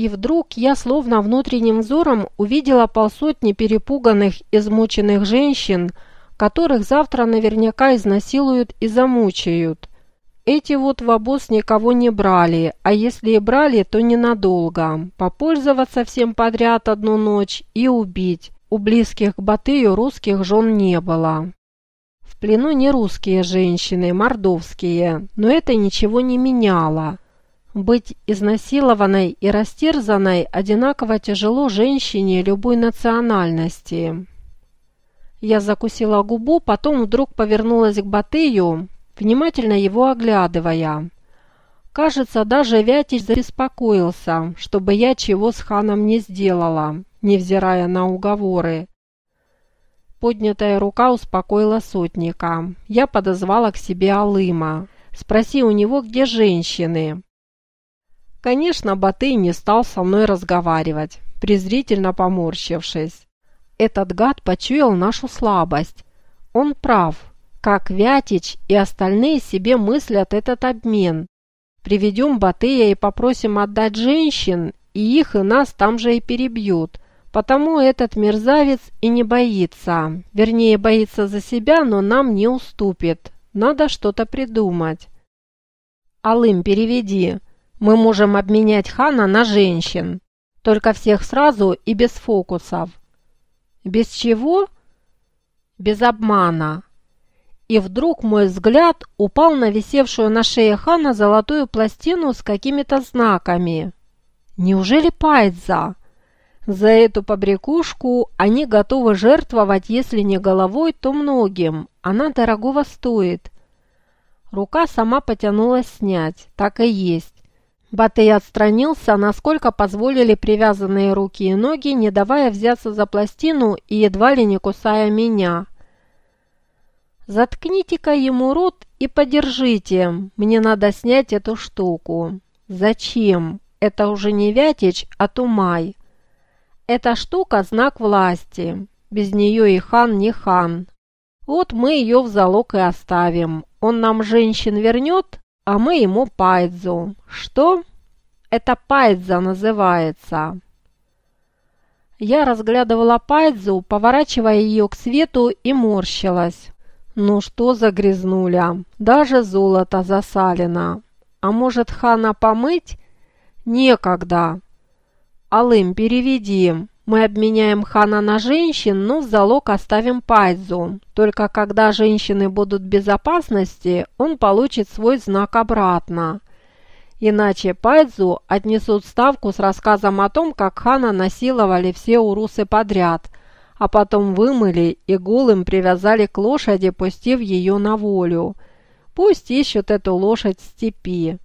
И вдруг я словно внутренним взором увидела полсотни перепуганных, измученных женщин, которых завтра наверняка изнасилуют и замучают. Эти вот в обоз никого не брали, а если и брали, то ненадолго. Попользоваться всем подряд одну ночь и убить. У близких к Батыю русских жен не было. В плену не русские женщины, мордовские, но это ничего не меняло. Быть изнасилованной и растерзанной одинаково тяжело женщине любой национальности. Я закусила губу, потом вдруг повернулась к Батыю, внимательно его оглядывая. Кажется, даже Вятич забеспокоился, чтобы я чего с ханом не сделала, невзирая на уговоры. Поднятая рука успокоила сотника. Я подозвала к себе Алыма. «Спроси у него, где женщины». Конечно, Батый не стал со мной разговаривать, презрительно поморщившись. Этот гад почуял нашу слабость. Он прав, как Вятич и остальные себе мыслят этот обмен. Приведем Батыя и попросим отдать женщин, и их и нас там же и перебьют. Потому этот мерзавец и не боится. Вернее, боится за себя, но нам не уступит. Надо что-то придумать. Алым, переведи. Мы можем обменять хана на женщин. Только всех сразу и без фокусов. Без чего? Без обмана и вдруг мой взгляд упал на висевшую на шее хана золотую пластину с какими-то знаками. Неужели Пайдза? За эту побрякушку они готовы жертвовать, если не головой, то многим. Она дорогого стоит. Рука сама потянулась снять. Так и есть. Батый отстранился, насколько позволили привязанные руки и ноги, не давая взяться за пластину и едва ли не кусая меня. Заткните-ка ему рот и подержите. Мне надо снять эту штуку. Зачем? Это уже не Вятич, а Тумай. Эта штука – знак власти. Без нее и хан не хан. Вот мы ее в залог и оставим. Он нам женщин вернет, а мы ему пайдзу. Что? Это пайдза называется. Я разглядывала пайдзу, поворачивая ее к свету и морщилась. Ну что за грязнуля? Даже золото засалено. А может, хана помыть? Некогда. Алым, переведи. Мы обменяем хана на женщин, но в залог оставим Пайзу. Только когда женщины будут в безопасности, он получит свой знак обратно. Иначе Пайзу отнесут ставку с рассказом о том, как хана насиловали все урусы подряд – а потом вымыли и голым привязали к лошади, пустив ее на волю. Пусть ищут эту лошадь в степи.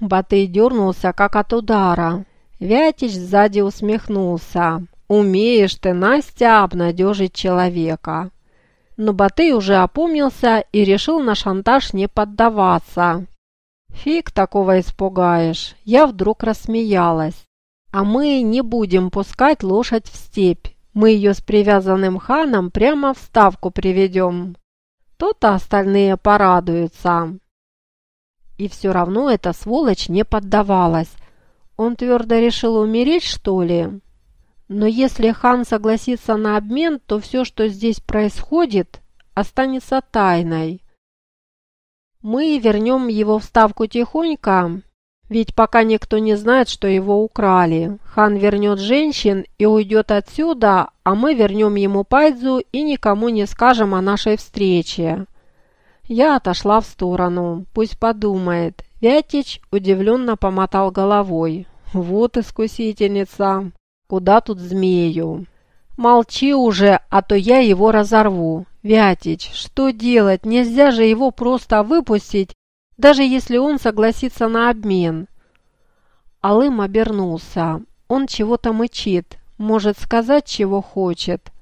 Батый дернулся, как от удара. Вятич сзади усмехнулся. «Умеешь ты, Настя, обнадежить человека». Но Батый уже опомнился и решил на шантаж не поддаваться. «Фиг такого испугаешь!» Я вдруг рассмеялась. «А мы не будем пускать лошадь в степь. Мы ее с привязанным ханом прямо в ставку приведем. То-то остальные порадуются. И все равно эта сволочь не поддавалась. Он твердо решил умереть, что ли? Но если хан согласится на обмен, то все, что здесь происходит, останется тайной. Мы вернем его в ставку тихонько ведь пока никто не знает, что его украли. Хан вернет женщин и уйдет отсюда, а мы вернем ему Пайдзу и никому не скажем о нашей встрече. Я отошла в сторону. Пусть подумает. Вятич удивленно помотал головой. Вот искусительница. Куда тут змею? Молчи уже, а то я его разорву. Вятич, что делать? Нельзя же его просто выпустить даже если он согласится на обмен. Алым обернулся. Он чего-то мычит, может сказать, чего хочет.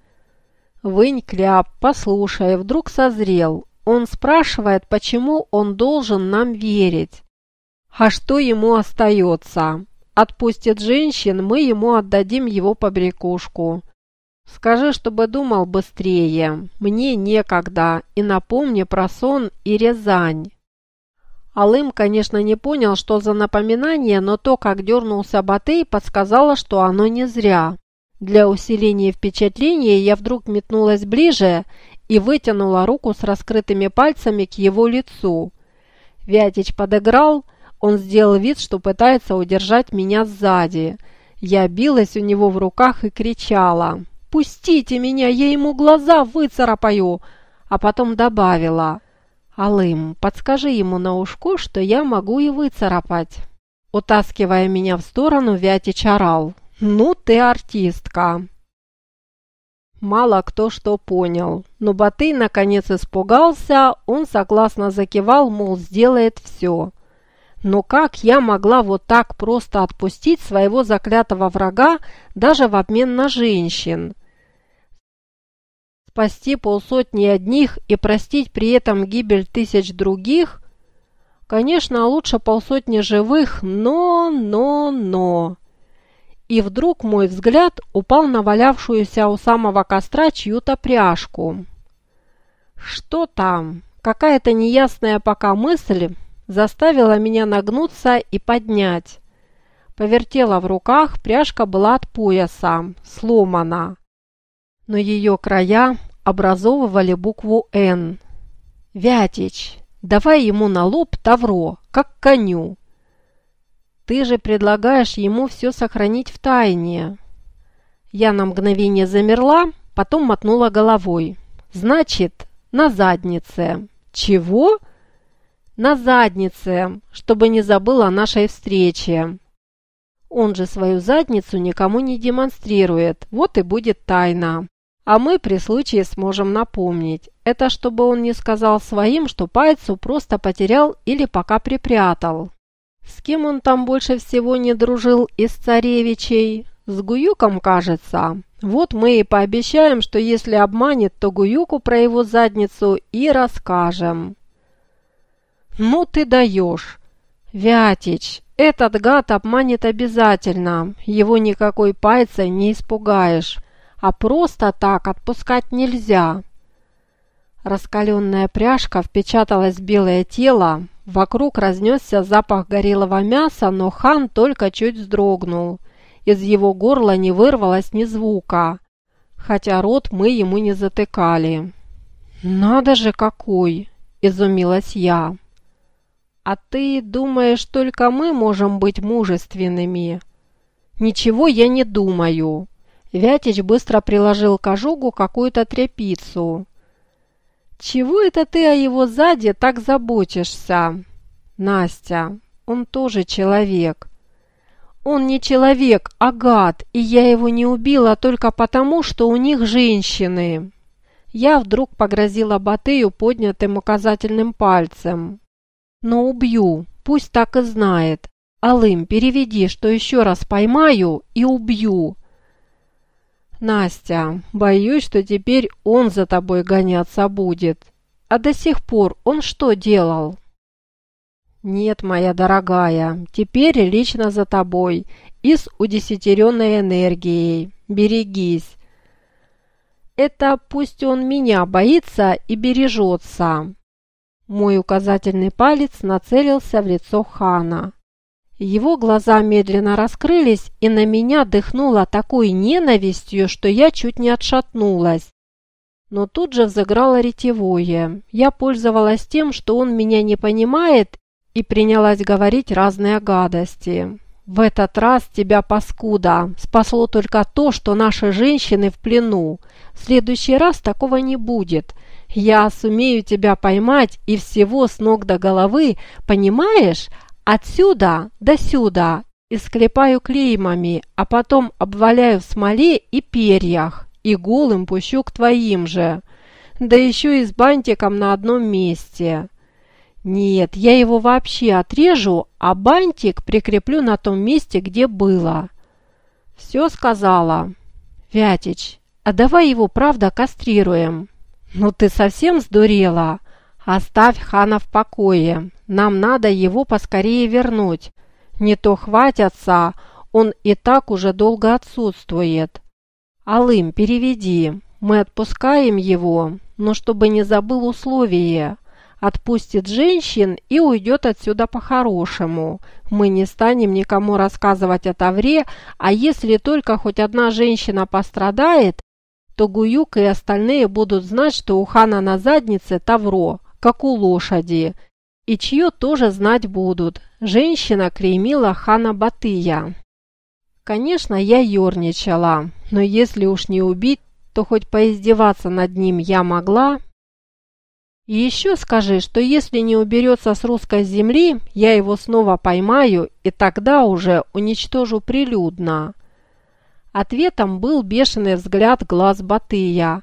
Вынь кляп, послушай, вдруг созрел. Он спрашивает, почему он должен нам верить. А что ему остается? Отпустит женщин, мы ему отдадим его побрякушку. Скажи, чтобы думал быстрее. Мне некогда. И напомни про сон и Рязань. Алым, конечно, не понял, что за напоминание, но то, как дернулся Батый, подсказало, что оно не зря. Для усиления впечатления я вдруг метнулась ближе и вытянула руку с раскрытыми пальцами к его лицу. Вятич подыграл, он сделал вид, что пытается удержать меня сзади. Я билась у него в руках и кричала «Пустите меня, я ему глаза выцарапаю!» А потом добавила «Алым, подскажи ему на ушко, что я могу и выцарапать». Утаскивая меня в сторону, Вятич орал. «Ну ты артистка!» Мало кто что понял, но Батый наконец испугался, он согласно закивал, мол, сделает все. Но как я могла вот так просто отпустить своего заклятого врага даже в обмен на женщин? спасти полсотни одних и простить при этом гибель тысяч других? Конечно, лучше полсотни живых, но, но, но... И вдруг мой взгляд упал на валявшуюся у самого костра чью-то пряжку. Что там? Какая-то неясная пока мысль заставила меня нагнуться и поднять. Повертела в руках, пряжка была от пояса, сломана но ее края образовывали букву «Н». «Вятич, давай ему на лоб тавро, как коню». «Ты же предлагаешь ему все сохранить в тайне». Я на мгновение замерла, потом мотнула головой. «Значит, на заднице». «Чего?» «На заднице, чтобы не забыл о нашей встрече». Он же свою задницу никому не демонстрирует, вот и будет тайна. А мы при случае сможем напомнить. Это чтобы он не сказал своим, что Пайцу просто потерял или пока припрятал. С кем он там больше всего не дружил из царевичей? С Гуюком, кажется. Вот мы и пообещаем, что если обманет, то Гуюку про его задницу и расскажем. Ну ты даешь. Вятич, этот гад обманет обязательно. Его никакой пайцей не испугаешь а просто так отпускать нельзя. Раскаленная пряжка впечаталась в белое тело, вокруг разнесся запах горелого мяса, но хан только чуть вздрогнул. Из его горла не вырвалось ни звука, хотя рот мы ему не затыкали. «Надо же какой!» – изумилась я. «А ты думаешь, только мы можем быть мужественными?» «Ничего я не думаю. Вятич быстро приложил к ожогу какую-то тряпицу. «Чего это ты о его заде так заботишься?» «Настя, он тоже человек». «Он не человек, а гад, и я его не убила только потому, что у них женщины». Я вдруг погрозила Батыю поднятым указательным пальцем. «Но убью, пусть так и знает. Алым, переведи, что еще раз поймаю и убью. «Настя, боюсь, что теперь он за тобой гоняться будет. А до сих пор он что делал?» «Нет, моя дорогая, теперь лично за тобой и с удесятеренной энергией. Берегись. Это пусть он меня боится и бережется». Мой указательный палец нацелился в лицо хана. Его глаза медленно раскрылись, и на меня дыхнуло такой ненавистью, что я чуть не отшатнулась. Но тут же взыграло ретевое. Я пользовалась тем, что он меня не понимает, и принялась говорить разные гадости. «В этот раз тебя, паскуда, спасло только то, что наши женщины в плену. В следующий раз такого не будет. Я сумею тебя поймать и всего с ног до головы, понимаешь? Отсюда до сюда и склепаю клеймами, а потом обваляю в смоле и перьях, и голым пущу к твоим же, да еще и с бантиком на одном месте. Нет, я его вообще отрежу, а бантик прикреплю на том месте, где было. Все сказала. Вятич, а давай его, правда, кастрируем. Ну ты совсем сдурела? Оставь хана в покое. Нам надо его поскорее вернуть. Не то хватятся, он и так уже долго отсутствует. Алым, переведи. Мы отпускаем его, но чтобы не забыл условие. отпустит женщин и уйдет отсюда по-хорошему. Мы не станем никому рассказывать о Тавре, а если только хоть одна женщина пострадает, то Гуюк и остальные будут знать, что у хана на заднице Тавро, как у лошади. И чье тоже знать будут. Женщина клеймила хана Батыя. Конечно, я ерничала, но если уж не убить, то хоть поиздеваться над ним я могла. И еще скажи, что если не уберется с русской земли, я его снова поймаю и тогда уже уничтожу прилюдно. Ответом был бешеный взгляд глаз Батыя.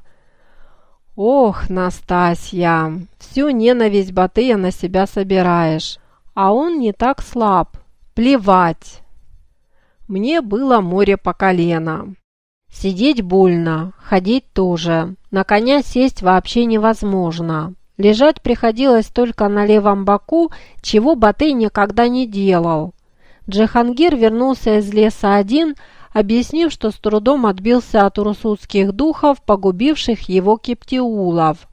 «Ох, Настасья, всю ненависть Батыя на себя собираешь, а он не так слаб. Плевать!» Мне было море по колено. Сидеть больно, ходить тоже. На коня сесть вообще невозможно. Лежать приходилось только на левом боку, чего Батый никогда не делал. Джихангир вернулся из леса один, объяснив, что с трудом отбился от урусутских духов, погубивших его кептиулов.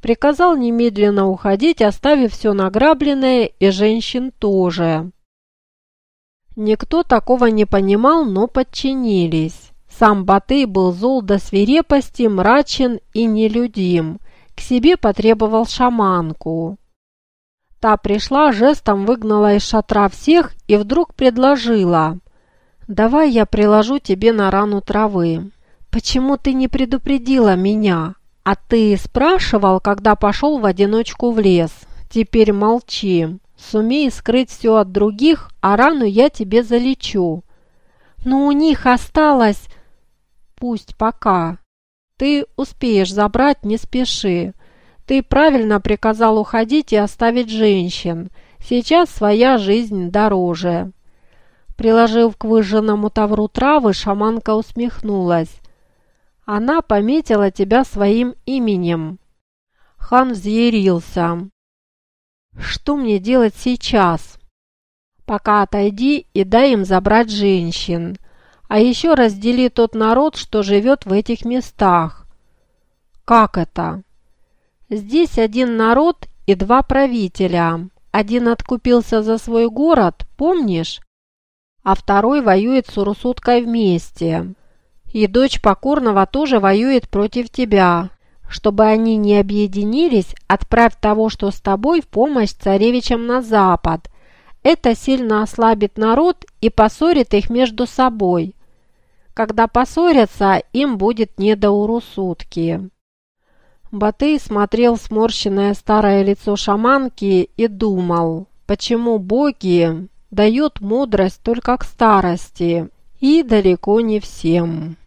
Приказал немедленно уходить, оставив все награбленное и женщин тоже. Никто такого не понимал, но подчинились. Сам Батый был зол до свирепости, мрачен и нелюдим – к себе потребовал шаманку. Та пришла, жестом выгнала из шатра всех и вдруг предложила. «Давай я приложу тебе на рану травы. Почему ты не предупредила меня? А ты спрашивал, когда пошел в одиночку в лес? Теперь молчи. Сумей скрыть все от других, а рану я тебе залечу. Но у них осталось... Пусть пока. Ты успеешь забрать, не спеши. Ты правильно приказал уходить и оставить женщин. Сейчас своя жизнь дороже». Приложив к выжженному тавру травы, шаманка усмехнулась. «Она пометила тебя своим именем». Хан взъярился. «Что мне делать сейчас?» «Пока отойди и дай им забрать женщин. А еще раздели тот народ, что живет в этих местах. Как это? Здесь один народ и два правителя. Один откупился за свой город, помнишь? А второй воюет с Урусуткой вместе. И дочь покорного тоже воюет против тебя. Чтобы они не объединились, отправь того, что с тобой, в помощь царевичам на запад. Это сильно ослабит народ и поссорит их между собой. Когда поссорятся, им будет не до урусутки. Батый смотрел сморщенное старое лицо шаманки и думал, почему боги дают мудрость только к старости и далеко не всем.